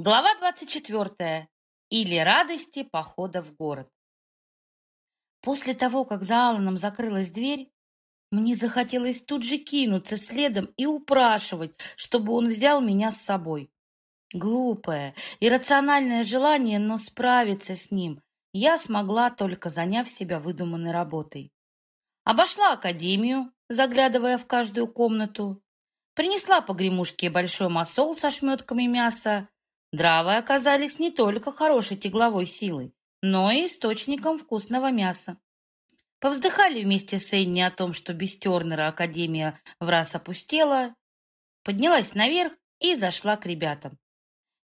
Глава 24. Или радости похода в город. После того, как за Алланом закрылась дверь, мне захотелось тут же кинуться следом и упрашивать, чтобы он взял меня с собой. Глупое, иррациональное желание, но справиться с ним я смогла, только заняв себя выдуманной работой. Обошла академию, заглядывая в каждую комнату, принесла погремушке большой масол со шметками мяса, Дравы оказались не только хорошей тегловой силой, но и источником вкусного мяса. Повздыхали вместе с Энни о том, что без Тернера Академия в раз опустела, поднялась наверх и зашла к ребятам.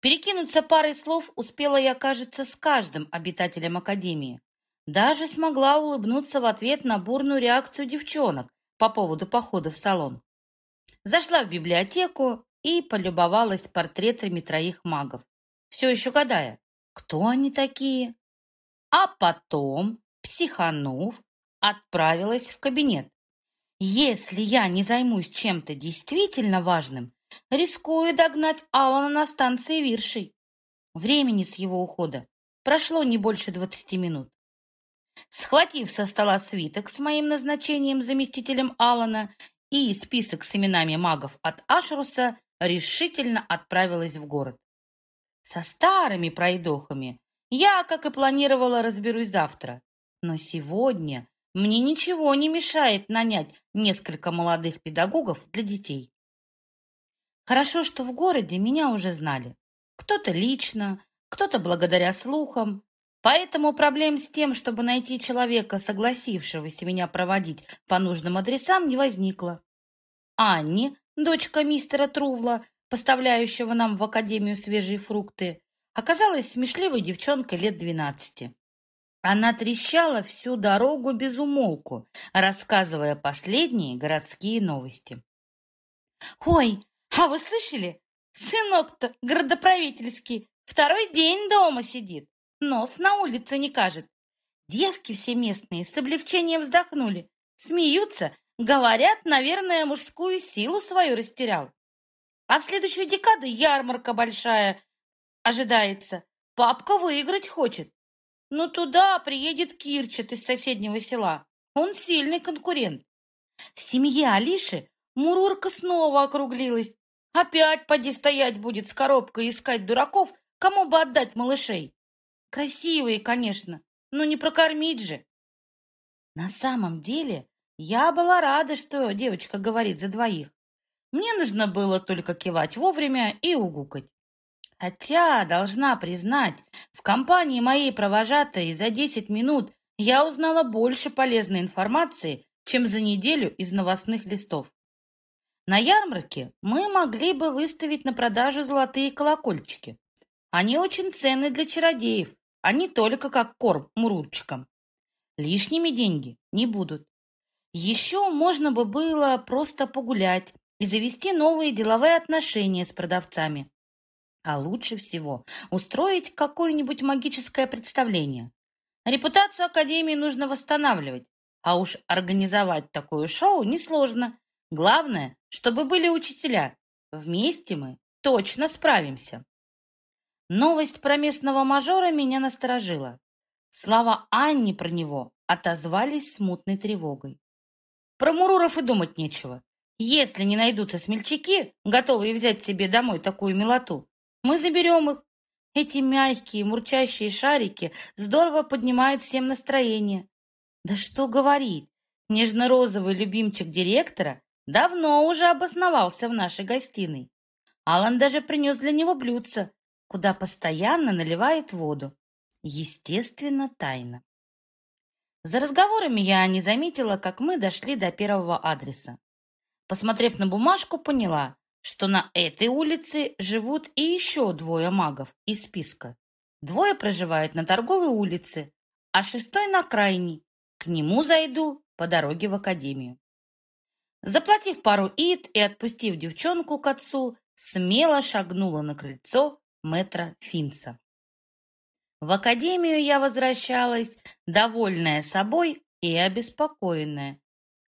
Перекинуться парой слов успела я, кажется, с каждым обитателем Академии. Даже смогла улыбнуться в ответ на бурную реакцию девчонок по поводу похода в салон. Зашла в библиотеку и полюбовалась портретами троих магов, все еще гадая, кто они такие. А потом, психанув, отправилась в кабинет. Если я не займусь чем-то действительно важным, рискую догнать Алана на станции Виршей. Времени с его ухода прошло не больше двадцати минут. Схватив со стола свиток с моим назначением заместителем Алана и список с именами магов от Ашруса, решительно отправилась в город. Со старыми пройдохами я, как и планировала, разберусь завтра. Но сегодня мне ничего не мешает нанять несколько молодых педагогов для детей. Хорошо, что в городе меня уже знали. Кто-то лично, кто-то благодаря слухам. Поэтому проблем с тем, чтобы найти человека, согласившегося меня проводить по нужным адресам, не возникло. Анне дочка мистера Трувла, поставляющего нам в академию свежие фрукты, оказалась смешливой девчонкой лет двенадцати. Она трещала всю дорогу без умолку, рассказывая последние городские новости. «Ой, а вы слышали? Сынок-то городоправительский второй день дома сидит, нос на улице не кажет. Девки все местные с облегчением вздохнули, смеются, Говорят, наверное, мужскую силу свою растерял. А в следующую декаду ярмарка большая ожидается. Папка выиграть хочет. Но туда приедет Кирчет из соседнего села. Он сильный конкурент. В семье Алиши Мурурка снова округлилась. Опять поди стоять будет с коробкой искать дураков, кому бы отдать малышей. Красивые, конечно, но не прокормить же. На самом деле я была рада, что девочка говорит за двоих. Мне нужно было только кивать вовремя и угукать. Хотя, должна признать, в компании моей провожатой за 10 минут я узнала больше полезной информации, чем за неделю из новостных листов. На ярмарке мы могли бы выставить на продажу золотые колокольчики. Они очень ценны для чародеев, а не только как корм мурурчикам. Лишними деньги не будут. Еще можно бы было просто погулять и завести новые деловые отношения с продавцами. А лучше всего устроить какое-нибудь магическое представление. Репутацию Академии нужно восстанавливать, а уж организовать такое шоу несложно. Главное, чтобы были учителя. Вместе мы точно справимся. Новость про местного мажора меня насторожила. Слова Анни про него отозвались смутной тревогой. Про Муруров и думать нечего. Если не найдутся смельчаки, готовые взять себе домой такую милоту, мы заберем их. Эти мягкие, мурчащие шарики здорово поднимают всем настроение. Да что говорить, нежно-розовый любимчик директора давно уже обосновался в нашей гостиной. Алан даже принес для него блюдце, куда постоянно наливает воду. Естественно, тайно. За разговорами я не заметила, как мы дошли до первого адреса. Посмотрев на бумажку, поняла, что на этой улице живут и еще двое магов из списка. Двое проживают на торговой улице, а шестой на крайней. К нему зайду по дороге в академию. Заплатив пару ид и отпустив девчонку к отцу, смело шагнула на крыльцо мэтра Финца. В академию я возвращалась, довольная собой и обеспокоенная.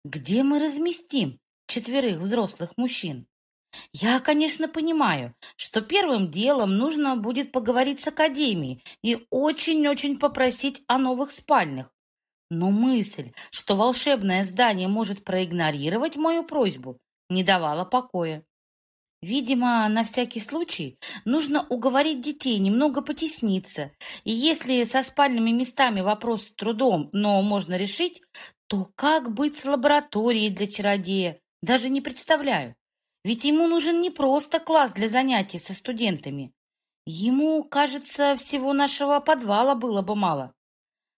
Где мы разместим четверых взрослых мужчин? Я, конечно, понимаю, что первым делом нужно будет поговорить с Академией и очень-очень попросить о новых спальнях. Но мысль, что волшебное здание может проигнорировать мою просьбу, не давала покоя. Видимо, на всякий случай нужно уговорить детей немного потесниться. И если со спальными местами вопрос с трудом, но можно решить, то как быть с лабораторией для чародея? Даже не представляю. Ведь ему нужен не просто класс для занятий со студентами. Ему, кажется, всего нашего подвала было бы мало.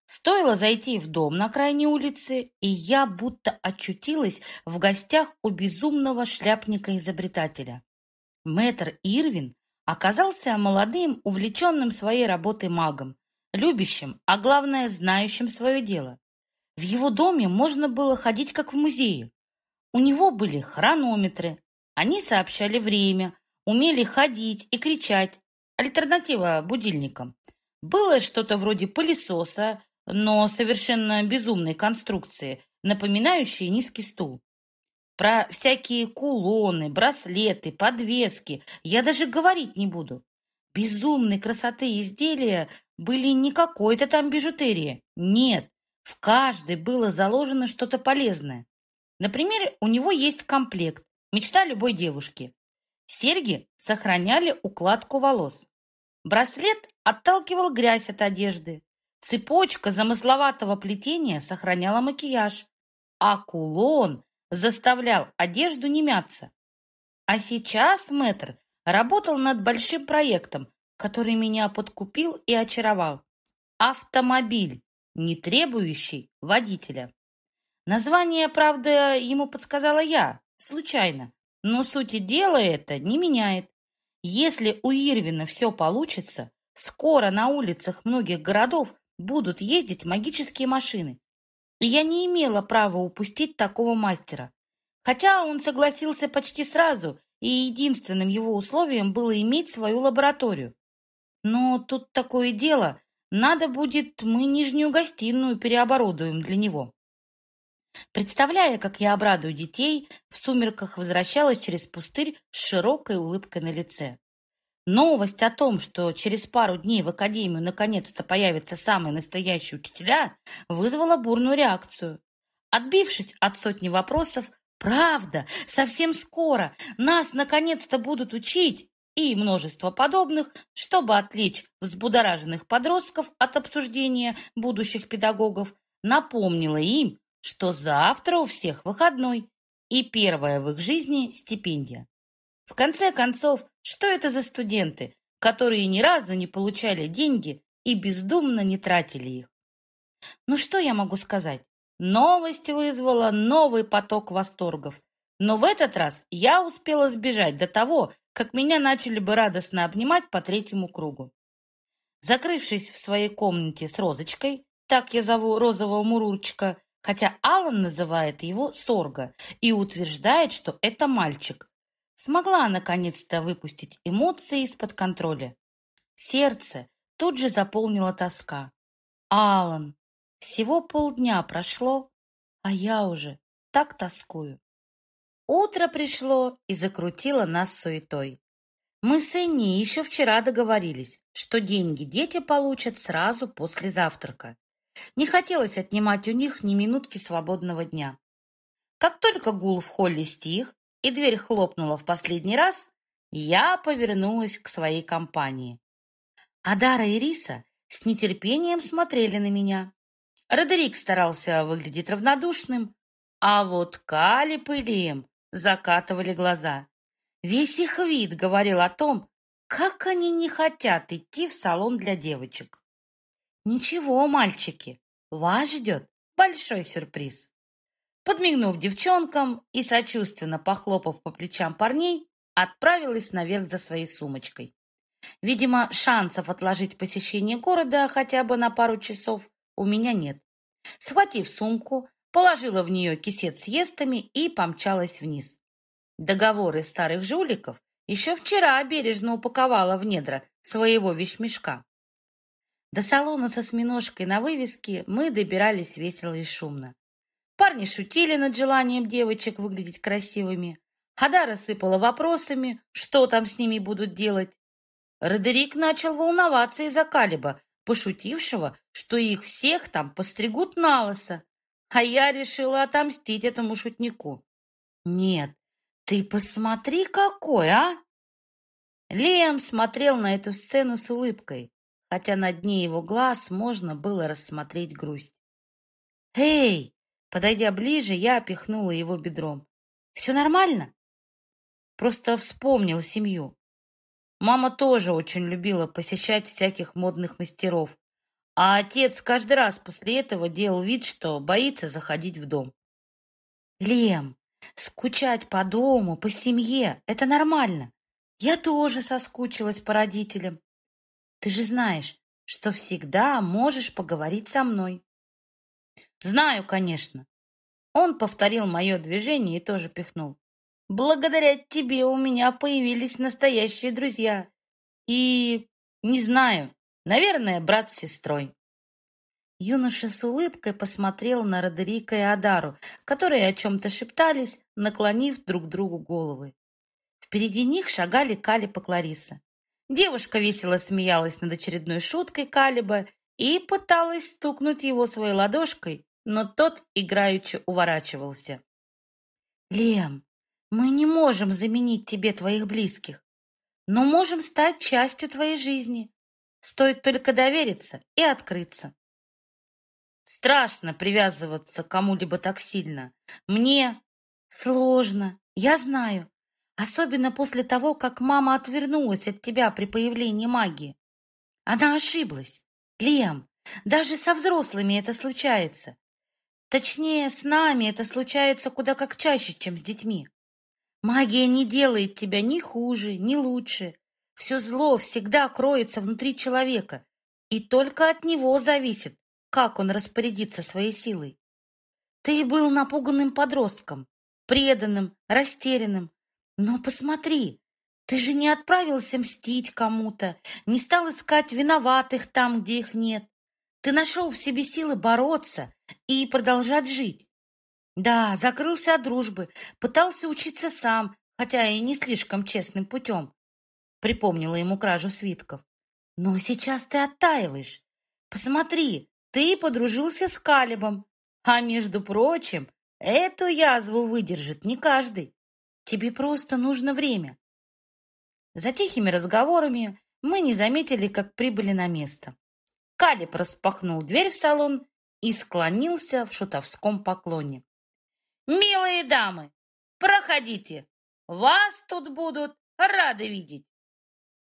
Стоило зайти в дом на крайней улице, и я будто очутилась в гостях у безумного шляпника-изобретателя. Мэтр Ирвин оказался молодым, увлеченным своей работой магом, любящим, а главное, знающим свое дело. В его доме можно было ходить как в музее. У него были хронометры, они сообщали время, умели ходить и кричать, альтернатива будильникам. Было что-то вроде пылесоса, но совершенно безумной конструкции, напоминающей низкий стул. Про всякие кулоны, браслеты, подвески я даже говорить не буду. Безумной красоты изделия были не какой-то там бижутерии. Нет, в каждой было заложено что-то полезное. Например, у него есть комплект, мечта любой девушки. Серьги сохраняли укладку волос. Браслет отталкивал грязь от одежды. Цепочка замысловатого плетения сохраняла макияж. А кулон заставлял одежду не мяться. А сейчас мэтр работал над большим проектом, который меня подкупил и очаровал. Автомобиль, не требующий водителя. Название, правда, ему подсказала я, случайно, но сути дела это не меняет. Если у Ирвина все получится, скоро на улицах многих городов будут ездить магические машины, я не имела права упустить такого мастера. Хотя он согласился почти сразу, и единственным его условием было иметь свою лабораторию. Но тут такое дело, надо будет, мы нижнюю гостиную переоборудуем для него. Представляя, как я обрадую детей, в сумерках возвращалась через пустырь с широкой улыбкой на лице. Новость о том, что через пару дней в академию наконец-то появятся самые настоящие учителя, вызвала бурную реакцию. Отбившись от сотни вопросов, «Правда, совсем скоро нас наконец-то будут учить!» и множество подобных, чтобы отвлечь взбудораженных подростков от обсуждения будущих педагогов, напомнила им, что завтра у всех выходной и первая в их жизни стипендия. В конце концов, что это за студенты, которые ни разу не получали деньги и бездумно не тратили их? Ну что я могу сказать? Новость вызвала новый поток восторгов. Но в этот раз я успела сбежать до того, как меня начали бы радостно обнимать по третьему кругу. Закрывшись в своей комнате с Розочкой, так я зову розового мурурчика, хотя Алан называет его Сорга и утверждает, что это мальчик, смогла наконец-то выпустить эмоции из-под контроля. Сердце тут же заполнила тоска. Алан, всего полдня прошло, а я уже так тоскую. Утро пришло и закрутило нас суетой. Мы с Энни еще вчера договорились, что деньги дети получат сразу после завтрака. Не хотелось отнимать у них ни минутки свободного дня. Как только гул в холле стих, и дверь хлопнула в последний раз, я повернулась к своей компании. Адара и Риса с нетерпением смотрели на меня. Родерик старался выглядеть равнодушным, а вот Калип и Лем закатывали глаза. Весь их вид говорил о том, как они не хотят идти в салон для девочек. Ничего, мальчики, вас ждет большой сюрприз. Подмигнув девчонкам и сочувственно похлопав по плечам парней, отправилась наверх за своей сумочкой. Видимо, шансов отложить посещение города хотя бы на пару часов у меня нет. Схватив сумку, положила в нее кисет с естами и помчалась вниз. Договоры старых жуликов еще вчера бережно упаковала в недра своего вещмешка. До салона со сминожкой на вывеске мы добирались весело и шумно. Парни шутили над желанием девочек выглядеть красивыми, Хада рассыпала вопросами, что там с ними будут делать. Родерик начал волноваться из-за Калиба, пошутившего, что их всех там постригут на лысо. А я решила отомстить этому шутнику. Нет, ты посмотри какой, а! Лем смотрел на эту сцену с улыбкой, хотя на дне его глаз можно было рассмотреть грусть. «Эй!» Подойдя ближе, я пихнула его бедром. «Все нормально?» Просто вспомнил семью. Мама тоже очень любила посещать всяких модных мастеров, а отец каждый раз после этого делал вид, что боится заходить в дом. «Лем, скучать по дому, по семье — это нормально. Я тоже соскучилась по родителям. Ты же знаешь, что всегда можешь поговорить со мной». «Знаю, конечно». Он повторил мое движение и тоже пихнул. Благодаря тебе у меня появились настоящие друзья. И, не знаю, наверное, брат с сестрой. Юноша с улыбкой посмотрел на Родерика и Адару, которые о чем-то шептались, наклонив друг другу головы. Впереди них шагали Калиб и Клариса. Девушка весело смеялась над очередной шуткой Калиба и пыталась стукнуть его своей ладошкой, но тот играючи уворачивался. «Лем, мы не можем заменить тебе твоих близких, но можем стать частью твоей жизни. Стоит только довериться и открыться. Страшно привязываться к кому-либо так сильно. Мне сложно, я знаю. Особенно после того, как мама отвернулась от тебя при появлении магии. Она ошиблась. Лем, даже со взрослыми это случается. Точнее, с нами это случается куда как чаще, чем с детьми. Магия не делает тебя ни хуже, ни лучше. Все зло всегда кроется внутри человека, и только от него зависит, как он распорядится своей силой. Ты был напуганным подростком, преданным, растерянным. Но посмотри, ты же не отправился мстить кому-то, не стал искать виноватых там, где их нет. Ты нашел в себе силы бороться и продолжать жить. Да, закрылся от дружбы, пытался учиться сам, хотя и не слишком честным путем. Припомнила ему кражу свитков. Но сейчас ты оттаиваешь. Посмотри, ты подружился с Калибом. А между прочим, эту язву выдержит не каждый. Тебе просто нужно время. За тихими разговорами мы не заметили, как прибыли на место. Калиб распахнул дверь в салон и склонился в шутовском поклоне. Милые дамы, проходите. Вас тут будут рады видеть.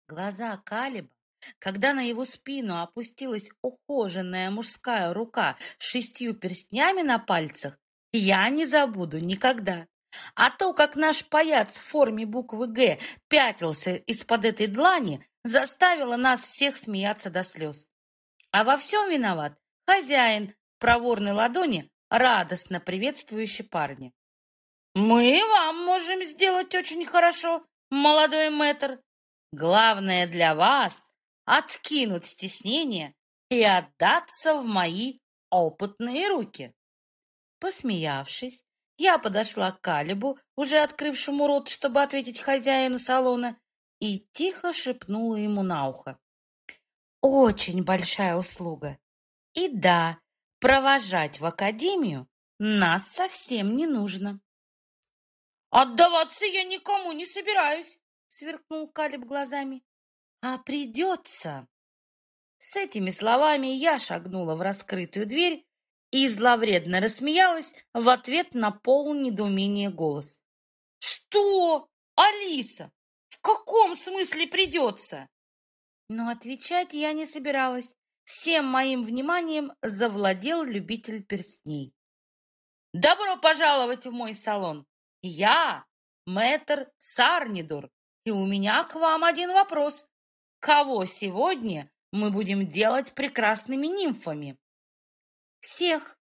Глаза Калиба, когда на его спину опустилась ухоженная мужская рука с шестью перстнями на пальцах, я не забуду никогда. А то, как наш паяц в форме буквы «Г» пятился из-под этой длани, заставило нас всех смеяться до слез. А во всем виноват хозяин проворной ладони радостно приветствующий парня. «Мы вам можем сделать очень хорошо, молодой мэтр. Главное для вас — откинуть стеснение и отдаться в мои опытные руки». Посмеявшись, я подошла к Калибу, уже открывшему рот, чтобы ответить хозяину салона, и тихо шепнула ему на ухо. «Очень большая услуга. И да, провожать в академию нас совсем не нужно. «Отдаваться я никому не собираюсь!» — сверкнул Калиб глазами. «А придется!» С этими словами я шагнула в раскрытую дверь и зловредно рассмеялась в ответ на пол недоумения голос. «Что? Алиса? В каком смысле придется?» Но отвечать я не собиралась. Всем моим вниманием завладел любитель перстней. «Добро пожаловать в мой салон! Я мэтр Сарнидур, и у меня к вам один вопрос. Кого сегодня мы будем делать прекрасными нимфами?» «Всех!»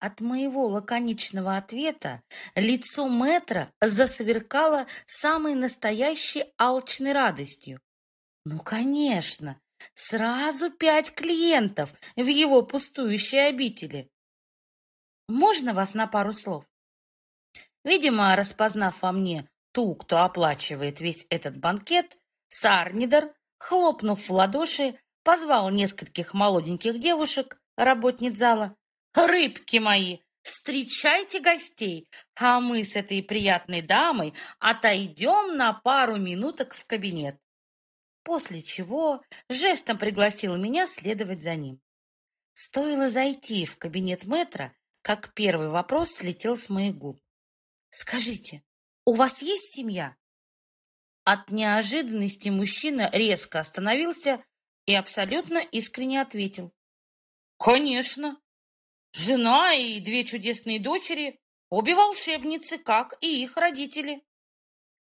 От моего лаконичного ответа лицо мэтра засверкало самой настоящей алчной радостью. «Ну, конечно! Сразу пять клиентов в его пустующей обители. Можно вас на пару слов? Видимо, распознав во мне ту, кто оплачивает весь этот банкет, Сарнидер, хлопнув в ладоши, позвал нескольких молоденьких девушек, работниц зала. «Рыбки мои, встречайте гостей, а мы с этой приятной дамой отойдем на пару минуток в кабинет». После чего жестом пригласил меня следовать за ним. Стоило зайти в кабинет мэтра, как первый вопрос слетел с моих губ. «Скажите, у вас есть семья?» От неожиданности мужчина резко остановился и абсолютно искренне ответил. «Конечно! Жена и две чудесные дочери, обе волшебницы, как и их родители».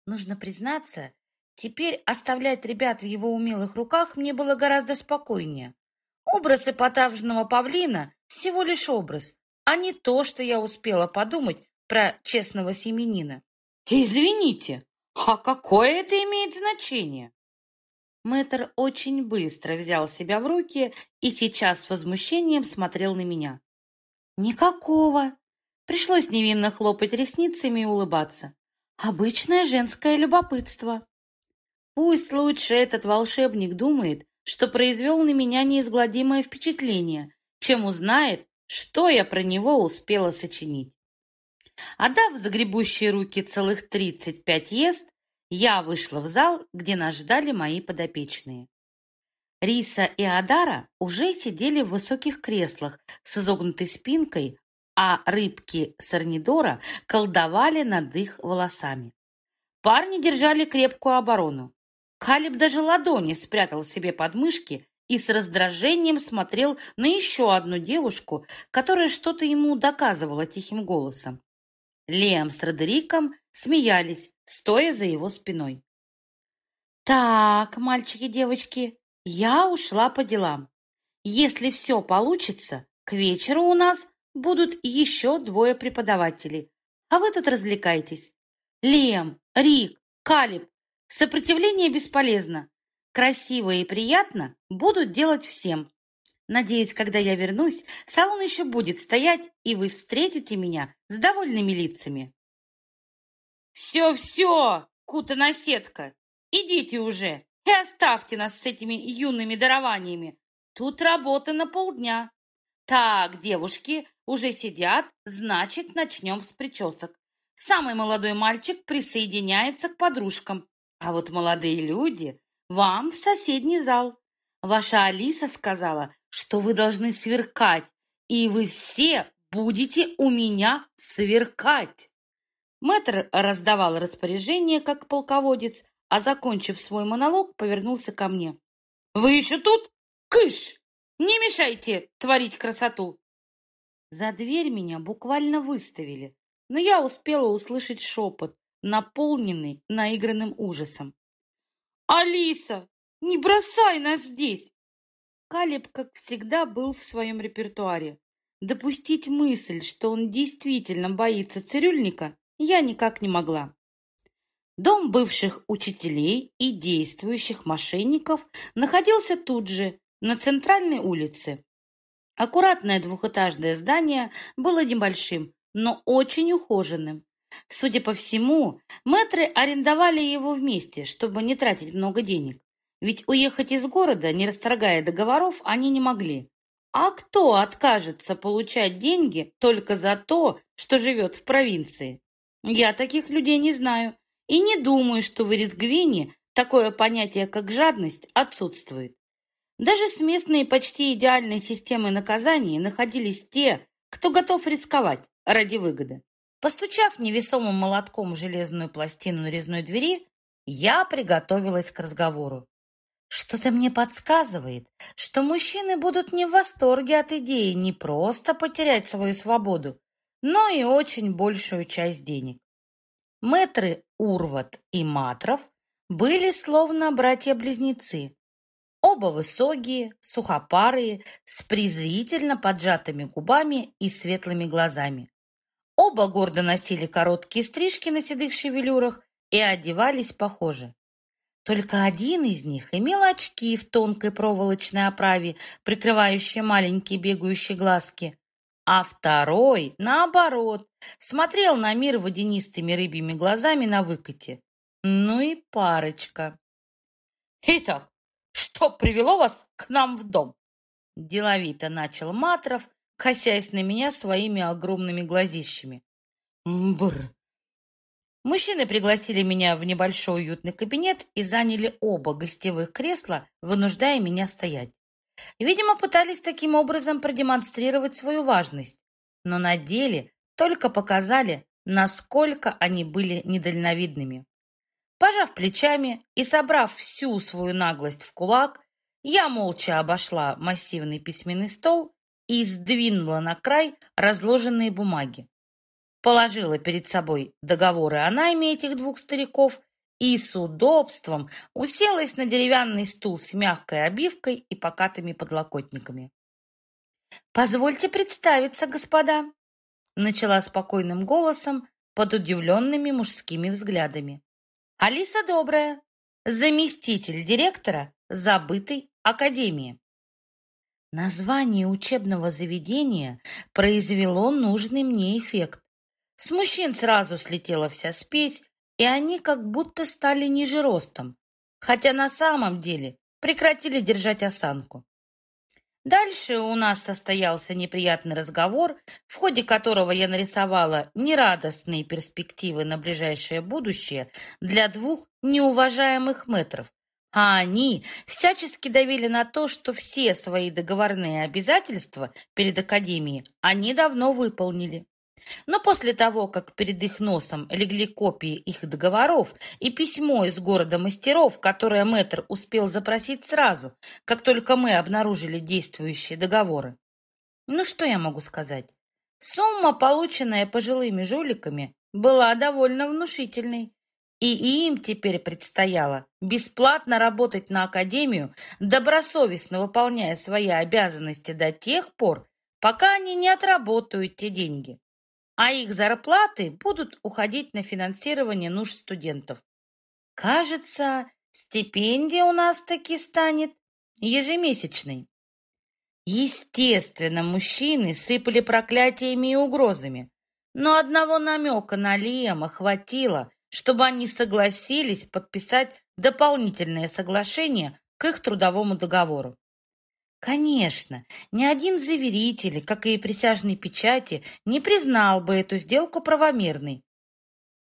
Нужно признаться, теперь оставлять ребят в его умелых руках мне было гораздо спокойнее. Образ эпатажного павлина – всего лишь образ, а не то, что я успела подумать про честного семенина. «Извините, а какое это имеет значение?» Мэтр очень быстро взял себя в руки и сейчас с возмущением смотрел на меня. «Никакого!» Пришлось невинно хлопать ресницами и улыбаться. «Обычное женское любопытство!» Пусть лучше этот волшебник думает, что произвел на меня неизгладимое впечатление, чем узнает, что я про него успела сочинить. Отдав загребущие руки целых тридцать пять ест, я вышла в зал, где нас ждали мои подопечные. Риса и Адара уже сидели в высоких креслах с изогнутой спинкой, а рыбки Сорнидора колдовали над их волосами. Парни держали крепкую оборону. Калиб даже ладони спрятал себе под мышки и с раздражением смотрел на еще одну девушку, которая что-то ему доказывала тихим голосом. Лем с Родериком смеялись, стоя за его спиной. «Так, мальчики-девочки, я ушла по делам. Если все получится, к вечеру у нас будут еще двое преподавателей, а вы тут развлекайтесь. Лем, Рик, Калиб, сопротивление бесполезно. Красиво и приятно будут делать всем. Надеюсь, когда я вернусь, салон еще будет стоять, и вы встретите меня с довольными лицами. «Все-все, кута-наседка, идите уже и оставьте нас с этими юными дарованиями. Тут работа на полдня. Так, девушки уже сидят, значит, начнем с причесок. Самый молодой мальчик присоединяется к подружкам, а вот молодые люди вам в соседний зал. Ваша Алиса сказала, что вы должны сверкать, и вы все будете у меня сверкать. Мэтр раздавал распоряжение, как полководец, а, закончив свой монолог, повернулся ко мне. «Вы еще тут? Кыш! Не мешайте творить красоту!» За дверь меня буквально выставили, но я успела услышать шепот, наполненный наигранным ужасом. «Алиса, не бросай нас здесь! Калиб, как всегда, был в своем репертуаре. Допустить мысль, что он действительно боится цирюльника, я никак не могла. Дом бывших учителей и действующих мошенников находился тут же, на центральной улице. Аккуратное двухэтажное здание было небольшим, но очень ухоженным. Судя по всему, мэтры арендовали его вместе, чтобы не тратить много денег. Ведь уехать из города, не расторгая договоров, они не могли. А кто откажется получать деньги только за то, что живет в провинции? Я таких людей не знаю и не думаю, что в Ирисгвине такое понятие, как жадность, отсутствует. Даже с местной почти идеальной системой наказаний находились те, кто готов рисковать ради выгоды. Постучав невесомым молотком в железную пластину нарезной двери, я приготовилась к разговору. Что-то мне подсказывает, что мужчины будут не в восторге от идеи не просто потерять свою свободу, но и очень большую часть денег. Мэтры Урват и Матров были словно братья-близнецы. Оба высокие, сухопарые, с презрительно поджатыми губами и светлыми глазами. Оба гордо носили короткие стрижки на седых шевелюрах и одевались похоже. Только один из них имел очки в тонкой проволочной оправе, прикрывающие маленькие бегающие глазки, а второй, наоборот, смотрел на мир водянистыми рыбьими глазами на выкате. Ну и парочка. «Итак, что привело вас к нам в дом?» Деловито начал Матров, косясь на меня своими огромными глазищами. Бр. Мужчины пригласили меня в небольшой уютный кабинет и заняли оба гостевых кресла, вынуждая меня стоять. Видимо, пытались таким образом продемонстрировать свою важность, но на деле только показали, насколько они были недальновидными. Пожав плечами и собрав всю свою наглость в кулак, я молча обошла массивный письменный стол и сдвинула на край разложенные бумаги. Положила перед собой договоры о найме этих двух стариков и с удобством уселась на деревянный стул с мягкой обивкой и покатыми подлокотниками. «Позвольте представиться, господа», — начала спокойным голосом под удивленными мужскими взглядами. «Алиса Добрая, заместитель директора забытой академии». Название учебного заведения произвело нужный мне эффект. С мужчин сразу слетела вся спесь, и они как будто стали ниже ростом, хотя на самом деле прекратили держать осанку. Дальше у нас состоялся неприятный разговор, в ходе которого я нарисовала нерадостные перспективы на ближайшее будущее для двух неуважаемых метров, а они всячески давили на то, что все свои договорные обязательства перед Академией они давно выполнили. Но после того, как перед их носом легли копии их договоров и письмо из города мастеров, которое мэтр успел запросить сразу, как только мы обнаружили действующие договоры. Ну что я могу сказать? Сумма, полученная пожилыми жуликами, была довольно внушительной. И им теперь предстояло бесплатно работать на Академию, добросовестно выполняя свои обязанности до тех пор, пока они не отработают те деньги а их зарплаты будут уходить на финансирование нужд студентов. Кажется, стипендия у нас таки станет ежемесячной. Естественно, мужчины сыпали проклятиями и угрозами, но одного намека на Лиама хватило, чтобы они согласились подписать дополнительное соглашение к их трудовому договору. Конечно, ни один заверитель, как и присяжной печати, не признал бы эту сделку правомерной.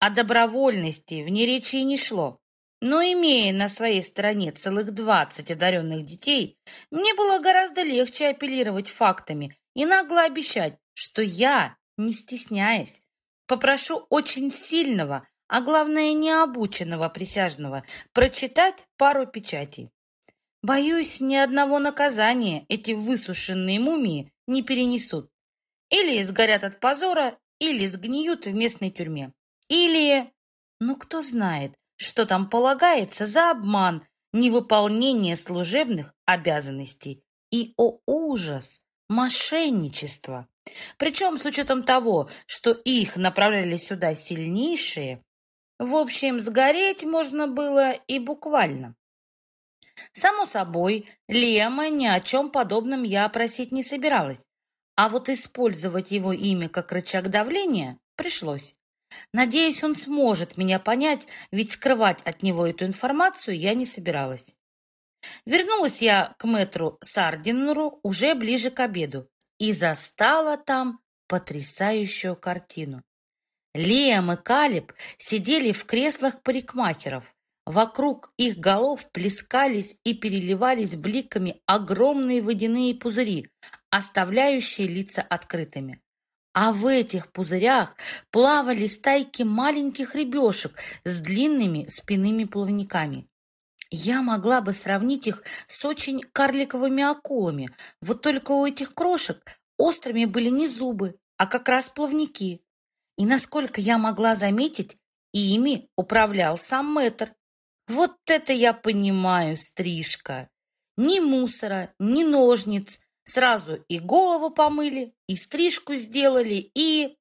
О добровольности в речи и не шло. Но имея на своей стороне целых двадцать одаренных детей, мне было гораздо легче апеллировать фактами и нагло обещать, что я, не стесняясь, попрошу очень сильного, а главное необученного присяжного прочитать пару печатей. Боюсь, ни одного наказания эти высушенные мумии не перенесут. Или сгорят от позора, или сгниют в местной тюрьме. Или... Ну, кто знает, что там полагается за обман, невыполнение служебных обязанностей. И, о ужас, мошенничество. Причем с учетом того, что их направляли сюда сильнейшие, в общем, сгореть можно было и буквально. Само собой, Лема ни о чем подобном я просить не собиралась, а вот использовать его имя как рычаг давления пришлось. Надеюсь, он сможет меня понять, ведь скрывать от него эту информацию я не собиралась. Вернулась я к мэтру Сардинеру уже ближе к обеду и застала там потрясающую картину. Лиам и Калиб сидели в креслах парикмахеров, Вокруг их голов плескались и переливались бликами огромные водяные пузыри, оставляющие лица открытыми. А в этих пузырях плавали стайки маленьких рыбешек с длинными спинными плавниками. Я могла бы сравнить их с очень карликовыми акулами, вот только у этих крошек острыми были не зубы, а как раз плавники. И насколько я могла заметить, ими управлял сам мэтр. Вот это я понимаю, стрижка. Ни мусора, ни ножниц. Сразу и голову помыли, и стрижку сделали, и...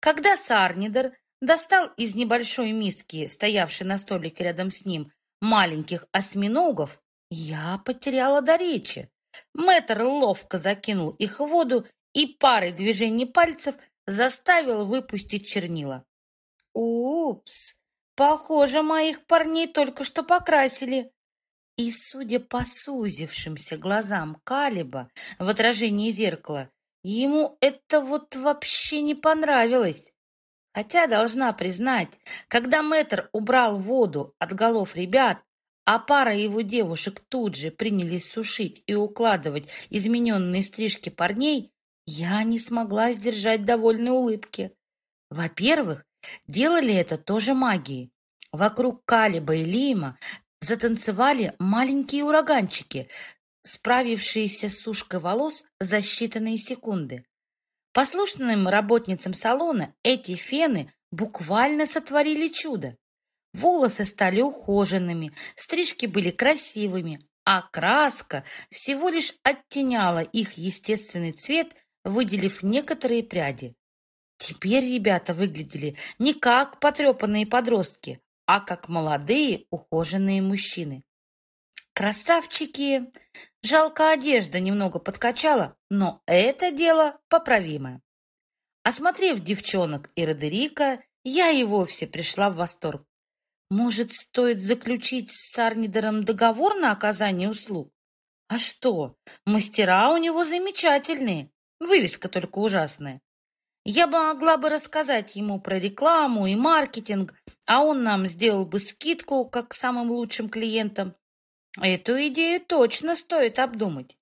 Когда Сарнидер достал из небольшой миски, стоявшей на столике рядом с ним, маленьких осьминогов, я потеряла до речи. Мэтр ловко закинул их в воду и парой движений пальцев заставил выпустить чернила. Упс, похоже, моих парней только что покрасили. И, судя по сузившимся глазам Калиба в отражении зеркала, ему это вот вообще не понравилось. Хотя, должна признать, когда мэтр убрал воду от голов ребят, а пара его девушек тут же принялись сушить и укладывать измененные стрижки парней, я не смогла сдержать довольной улыбки. Во-первых, делали это тоже магией. Вокруг Калиба и Лима затанцевали маленькие ураганчики, справившиеся с сушкой волос за считанные секунды. Послушным работницам салона эти фены буквально сотворили чудо. Волосы стали ухоженными, стрижки были красивыми, а краска всего лишь оттеняла их естественный цвет, выделив некоторые пряди. Теперь ребята выглядели не как потрепанные подростки, а как молодые ухоженные мужчины. Красавчики! Жалко, одежда немного подкачала, но это дело поправимое. Осмотрев девчонок и Родерика, я и вовсе пришла в восторг. Может, стоит заключить с Арнидером договор на оказание услуг? А что, мастера у него замечательные, вывеска только ужасная. Я могла бы рассказать ему про рекламу и маркетинг, а он нам сделал бы скидку, как самым лучшим клиентам. Эту идею точно стоит обдумать.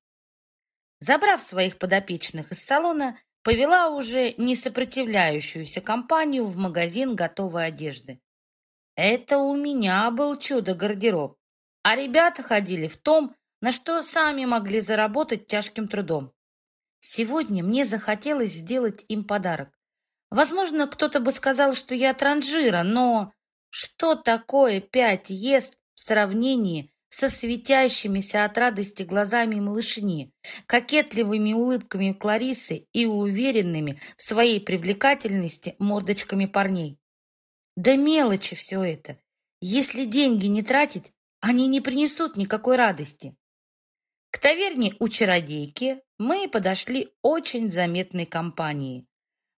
Забрав своих подопечных из салона, повела уже не сопротивляющуюся компанию в магазин готовой одежды. Это у меня был чудо-гардероб, а ребята ходили в том, на что сами могли заработать тяжким трудом. Сегодня мне захотелось сделать им подарок. Возможно, кто-то бы сказал, что я транжира, но что такое пять ест в сравнении со светящимися от радости глазами малышни, кокетливыми улыбками Кларисы и уверенными в своей привлекательности мордочками парней. Да мелочи все это. Если деньги не тратить, они не принесут никакой радости. К таверне у чародейки мы подошли очень заметной компанией.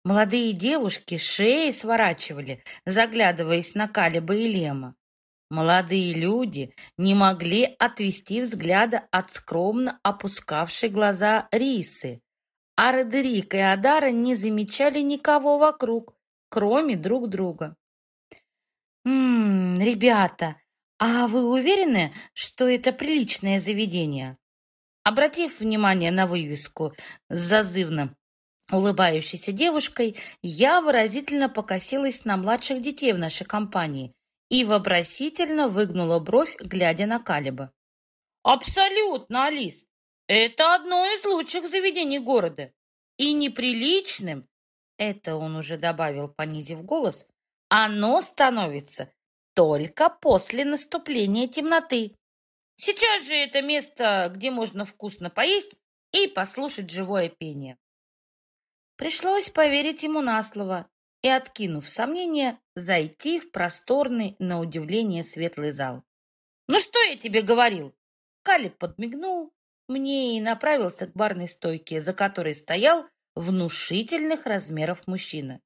Молодые девушки шеи сворачивали, заглядываясь на Калиба и Лема. Молодые люди не могли отвести взгляда от скромно опускавшей глаза Рисы, а Родерик и Адара не замечали никого вокруг, кроме друг друга. «Ммм, ребята, а вы уверены, что это приличное заведение?» Обратив внимание на вывеску с зазывно улыбающейся девушкой, я выразительно покосилась на младших детей в нашей компании и вопросительно выгнула бровь, глядя на Калиба. «Абсолютно, Алис! Это одно из лучших заведений города. И неприличным, это он уже добавил, понизив голос, оно становится только после наступления темноты. Сейчас же это место, где можно вкусно поесть и послушать живое пение. Пришлось поверить ему на слово и, откинув сомнения, зайти в просторный, на удивление, светлый зал. «Ну что я тебе говорил?» Калиб подмигнул мне и направился к барной стойке, за которой стоял внушительных размеров мужчина.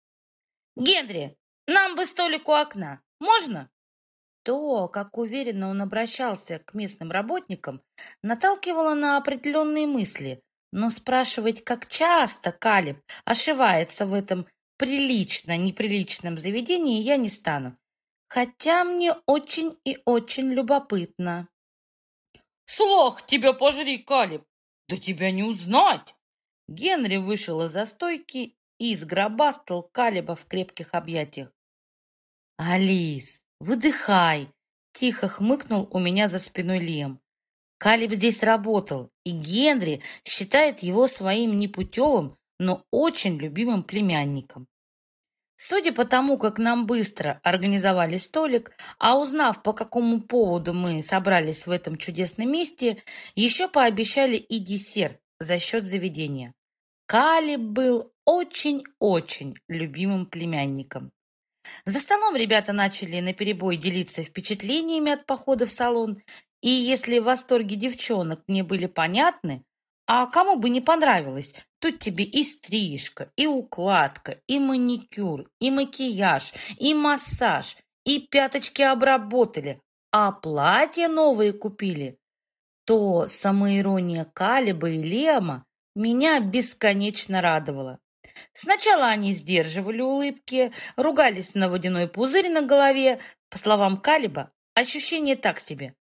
«Генри, нам бы столик у окна. Можно?» То, как уверенно он обращался к местным работникам, наталкивало на определенные мысли, но спрашивать, как часто Калиб ошивается в этом прилично-неприличном заведении я не стану. Хотя мне очень и очень любопытно. «Слах тебя пожри, Калиб! Да тебя не узнать!» Генри вышел из-за стойки и сгробастал Калиба в крепких объятиях. «Алис, выдыхай!» — тихо хмыкнул у меня за спиной Лем. Калиб здесь работал, и Генри считает его своим непутевым, но очень любимым племянником. Судя по тому, как нам быстро организовали столик, а узнав, по какому поводу мы собрались в этом чудесном месте, еще пообещали и десерт за счет заведения. Калиб был очень-очень любимым племянником. За столом ребята начали наперебой делиться впечатлениями от похода в салон, и если восторги девчонок мне были понятны, а кому бы не понравилось Тут тебе и стрижка, и укладка, и маникюр, и макияж, и массаж, и пяточки обработали, а платья новые купили. То самоирония Калиба и Лема меня бесконечно радовала. Сначала они сдерживали улыбки, ругались на водяной пузырь на голове. По словам Калиба, ощущение так себе.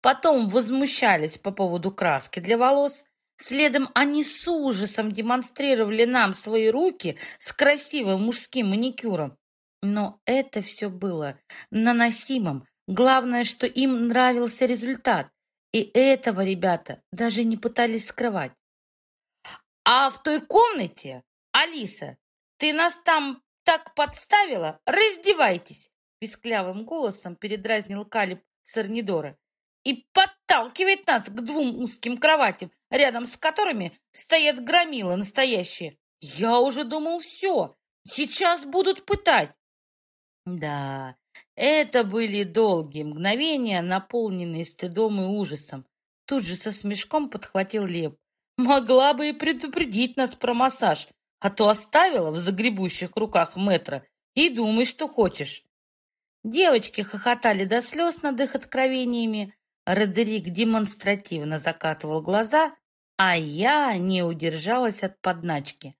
Потом возмущались по поводу краски для волос. Следом они с ужасом демонстрировали нам свои руки с красивым мужским маникюром. Но это все было наносимым. Главное, что им нравился результат. И этого ребята даже не пытались скрывать. А в той комнате, Алиса, ты нас там так подставила? Раздевайтесь! Писклявым голосом передразнил Калиб Сарнидора и подталкивает нас к двум узким кроватям, рядом с которыми стоят громилы настоящие. Я уже думал, все, сейчас будут пытать. Да, это были долгие мгновения, наполненные стыдом и ужасом. Тут же со смешком подхватил Лев. Могла бы и предупредить нас про массаж, а то оставила в загребущих руках метра и думай, что хочешь. Девочки хохотали до слез над их откровениями. Родерик демонстративно закатывал глаза, а я не удержалась от подначки.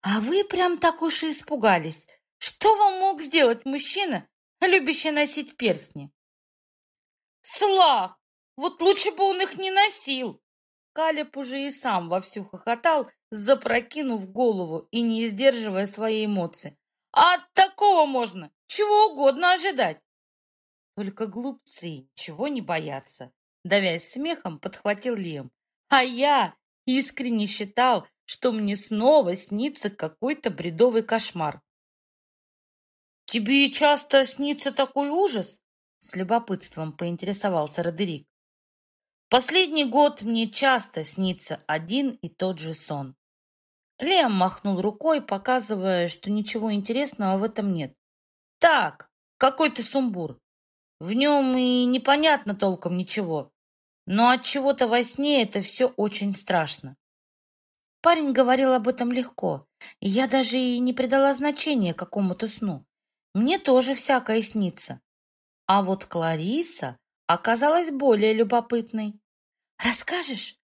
«А вы прям так уж и испугались. Что вам мог сделать мужчина, любящий носить перстни?» «Слах! Вот лучше бы он их не носил!» Калеб уже и сам вовсю хохотал, запрокинув голову и не сдерживая свои эмоции. «А от такого можно чего угодно ожидать!» Только глупцы чего не боятся. Давясь смехом, подхватил Лем. А я искренне считал, что мне снова снится какой-то бредовый кошмар. «Тебе часто снится такой ужас?» С любопытством поинтересовался Родерик. «Последний год мне часто снится один и тот же сон». Лем махнул рукой, показывая, что ничего интересного в этом нет. «Так, какой-то сумбур. В нем и непонятно толком ничего, но от чего-то во сне это все очень страшно». Парень говорил об этом легко, я даже и не придала значения какому-то сну. Мне тоже всякое снится. А вот Клариса оказалась более любопытной. «Расскажешь?»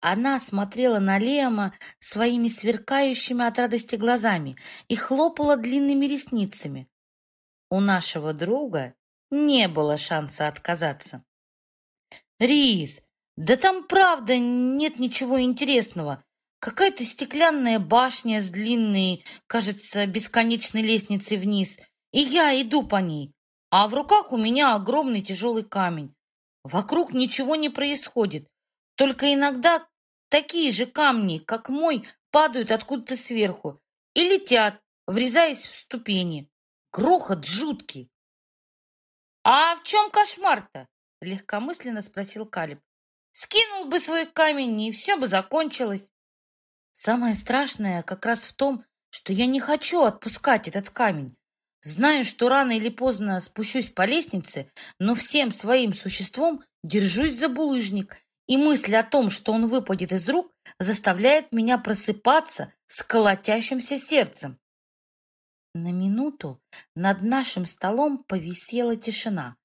Она смотрела на Лема своими сверкающими от радости глазами и хлопала длинными ресницами. У нашего друга не было шанса отказаться. «Рис, да там правда нет ничего интересного. Какая-то стеклянная башня с длинной, кажется, бесконечной лестницей вниз, и я иду по ней, а в руках у меня огромный тяжелый камень. Вокруг ничего не происходит, только иногда такие же камни, как мой, падают откуда-то сверху и летят, врезаясь в ступени. Грохот жуткий. «А в чем кошмар-то?» — легкомысленно спросил Калиб. «Скинул бы свой камень, и все бы закончилось». Самое страшное как раз в том, что я не хочу отпускать этот камень. Знаю, что рано или поздно спущусь по лестнице, но всем своим существом держусь за булыжник, и мысль о том, что он выпадет из рук, заставляет меня просыпаться с колотящимся сердцем. На минуту над нашим столом повисела тишина,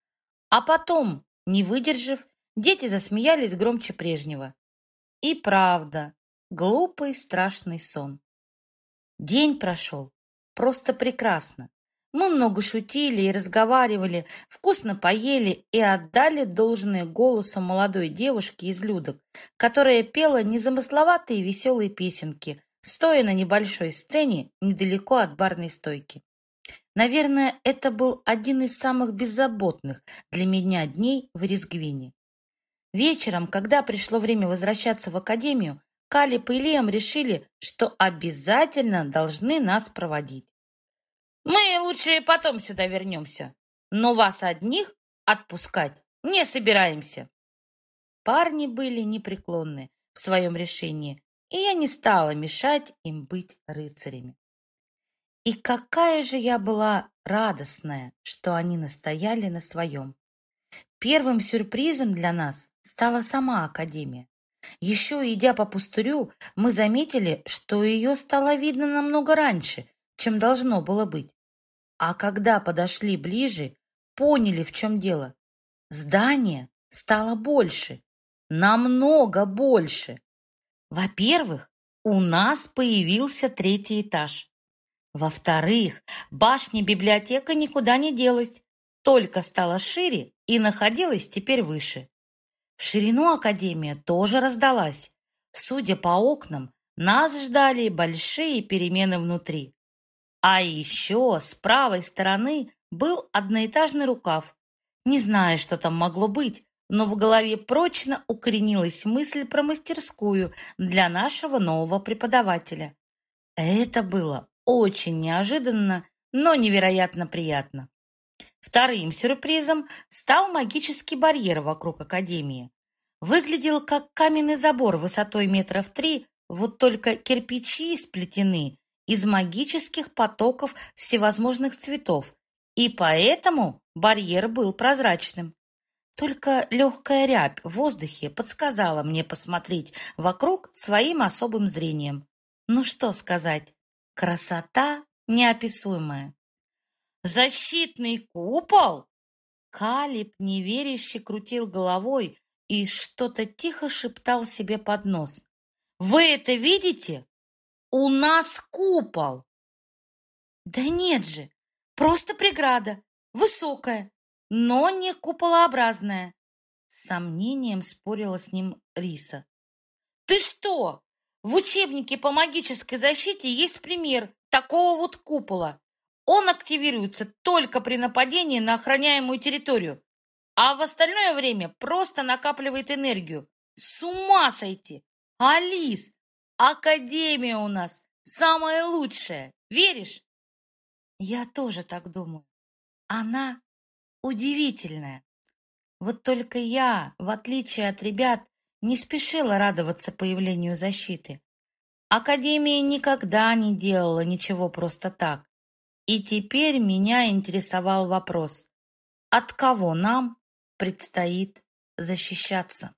а потом, не выдержав, дети засмеялись громче прежнего. И правда, Глупый страшный сон. День прошел просто прекрасно. Мы много шутили и разговаривали, вкусно поели и отдали должное голосу молодой девушки из Людок, которая пела незамысловатые веселые песенки, стоя на небольшой сцене недалеко от барной стойки. Наверное, это был один из самых беззаботных для меня дней в Резгвине. Вечером, когда пришло время возвращаться в академию, Калип и Лиам решили, что обязательно должны нас проводить. Мы лучше потом сюда вернемся, но вас одних отпускать не собираемся. Парни были непреклонны в своем решении, и я не стала мешать им быть рыцарями. И какая же я была радостная, что они настояли на своем. Первым сюрпризом для нас стала сама Академия. Еще идя по пустырю, мы заметили, что ее стало видно намного раньше, чем должно было быть. А когда подошли ближе, поняли, в чем дело. Здание стало больше, намного больше. Во-первых, у нас появился третий этаж. Во-вторых, башня-библиотека никуда не делась, только стала шире и находилась теперь выше. В ширину Академия тоже раздалась. Судя по окнам, нас ждали большие перемены внутри. А еще с правой стороны был одноэтажный рукав. Не знаю, что там могло быть, но в голове прочно укоренилась мысль про мастерскую для нашего нового преподавателя. Это было очень неожиданно, но невероятно приятно. Вторым сюрпризом стал магический барьер вокруг Академии. Выглядел как каменный забор высотой метров три, вот только кирпичи сплетены из магических потоков всевозможных цветов, и поэтому барьер был прозрачным. Только легкая рябь в воздухе подсказала мне посмотреть вокруг своим особым зрением. Ну что сказать, красота неописуемая. «Защитный купол?» Калиб неверяще крутил головой и что-то тихо шептал себе под нос. «Вы это видите? У нас купол!» «Да нет же, просто преграда, высокая, но не куполообразная!» С сомнением спорила с ним Риса. «Ты что? В учебнике по магической защите есть пример такого вот купола. Он активируется только при нападении на охраняемую территорию, а в остальное время просто накапливает энергию. С ума сойти! Алис, Академия у нас самая лучшая, веришь? Я тоже так думаю. Она удивительная. Вот только я, в отличие от ребят, не спешила радоваться появлению защиты. Академия никогда не делала ничего просто так. И теперь меня интересовал вопрос, от кого нам предстоит защищаться?